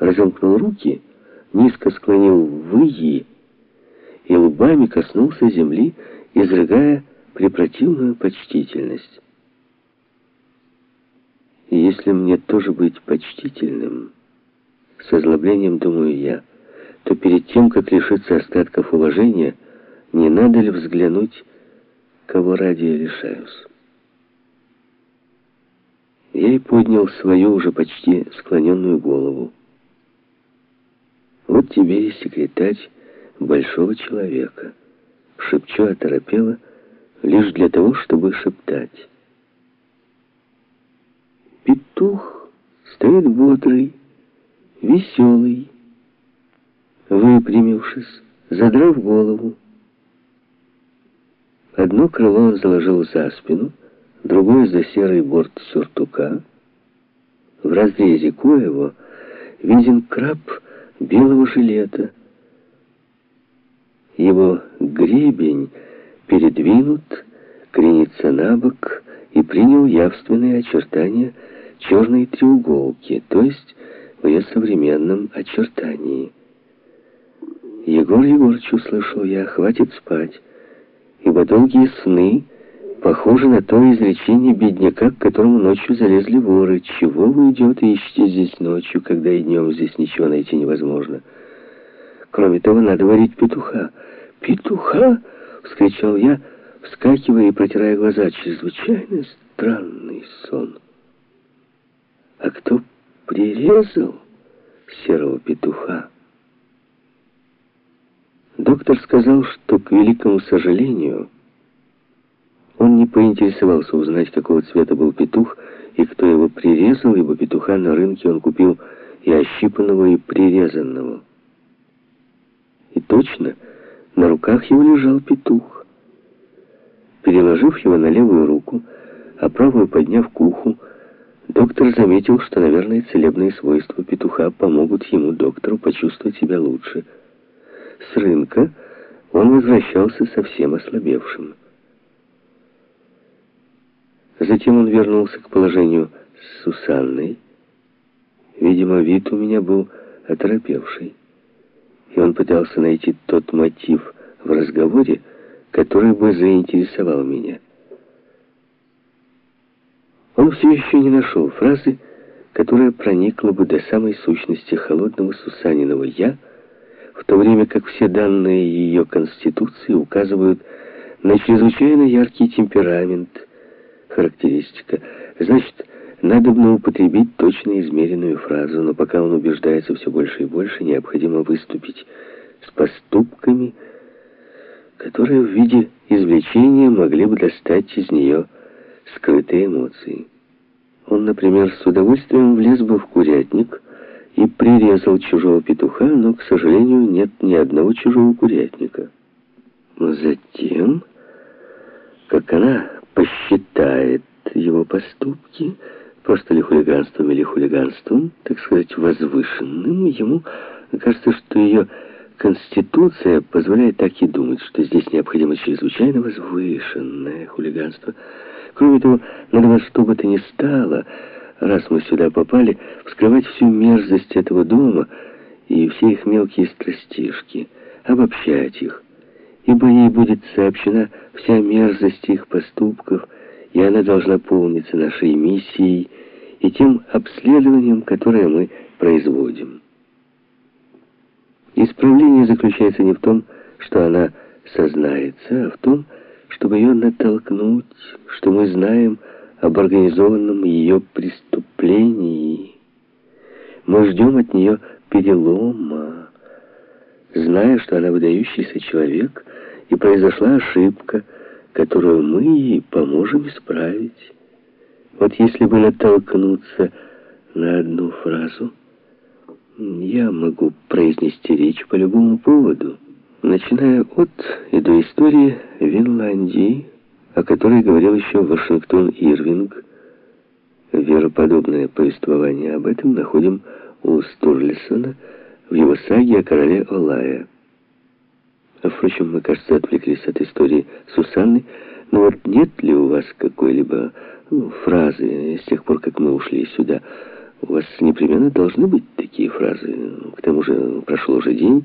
разомкнул руки, низко склонил выги и лбами коснулся земли, изрыгая препротивную почтительность. Если мне тоже быть почтительным, с озлоблением думаю я, то перед тем, как лишиться остатков уважения, не надо ли взглянуть, кого ради я лишаюсь? Я и поднял свою уже почти склоненную голову. Вот тебе и секретарь большого человека. Шепчу оторопело, лишь для того, чтобы шептать. Петух стоит бодрый, веселый, выпрямившись, задрав голову. Одно крыло он заложил за спину, другое за серый борт сюртука. В разрезе коего виден краб белого жилета. Его гребень передвинут, кренится на бок и принял явственные очертания черной треуголки, то есть в ее современном очертании. Егор Егорыч, услышал я, хватит спать, ибо долгие сны похожи на то изречение бедняка, к которому ночью залезли воры. Чего вы, идете ищете здесь ночью, когда и днем здесь ничего найти невозможно? Кроме того, надо варить петуха. «Петуха!» — вскричал я, вскакивая и протирая глаза. Чрезвычайно странный сон. А кто прирезал серого петуха? Доктор сказал, что, к великому сожалению, он не поинтересовался узнать, какого цвета был петух, и кто его прирезал, ибо петуха на рынке он купил и ощипанного, и прирезанного. И точно, на руках его лежал петух. Переложив его на левую руку, а правую подняв к уху, доктор заметил, что, наверное, целебные свойства петуха помогут ему, доктору, почувствовать себя лучше – с рынка он возвращался совсем ослабевшим. Затем он вернулся к положению с Сусанной. Видимо, вид у меня был оторопевший. И он пытался найти тот мотив в разговоре, который бы заинтересовал меня. Он все еще не нашел фразы, которая проникла бы до самой сущности холодного Сусаниного «я», в то время как все данные ее конституции указывают на чрезвычайно яркий темперамент, характеристика. Значит, надо бы употребить точно измеренную фразу, но пока он убеждается все больше и больше, необходимо выступить с поступками, которые в виде извлечения могли бы достать из нее скрытые эмоции. Он, например, с удовольствием влез бы в курятник, и прирезал чужого петуха, но, к сожалению, нет ни одного чужого курятника. Но затем, как она посчитает его поступки, просто ли хулиганством или хулиганством, так сказать, возвышенным, ему кажется, что ее Конституция позволяет так и думать, что здесь необходимо чрезвычайно возвышенное хулиганство. Кроме того, надо во что бы то ни стало раз мы сюда попали, вскрывать всю мерзость этого дома и все их мелкие страстишки, обобщать их, ибо ей будет сообщена вся мерзость их поступков, и она должна полниться нашей миссией и тем обследованием, которое мы производим. Исправление заключается не в том, что она сознается, а в том, чтобы ее натолкнуть, что мы знаем, об организованном ее преступлении. Мы ждем от нее перелома, зная, что она выдающийся человек, и произошла ошибка, которую мы ей поможем исправить. Вот если бы натолкнуться на одну фразу, я могу произнести речь по любому поводу, начиная от и до истории Винландии, о которой говорил еще Вашингтон Ирвинг. Вероподобное повествование об этом находим у Стурлисона в его саге о короле Олая. А, впрочем, мы, кажется, отвлеклись от истории Сусанны, но вот нет ли у вас какой-либо ну, фразы с тех пор, как мы ушли сюда, У вас непременно должны быть такие фразы. К тому же прошел уже день.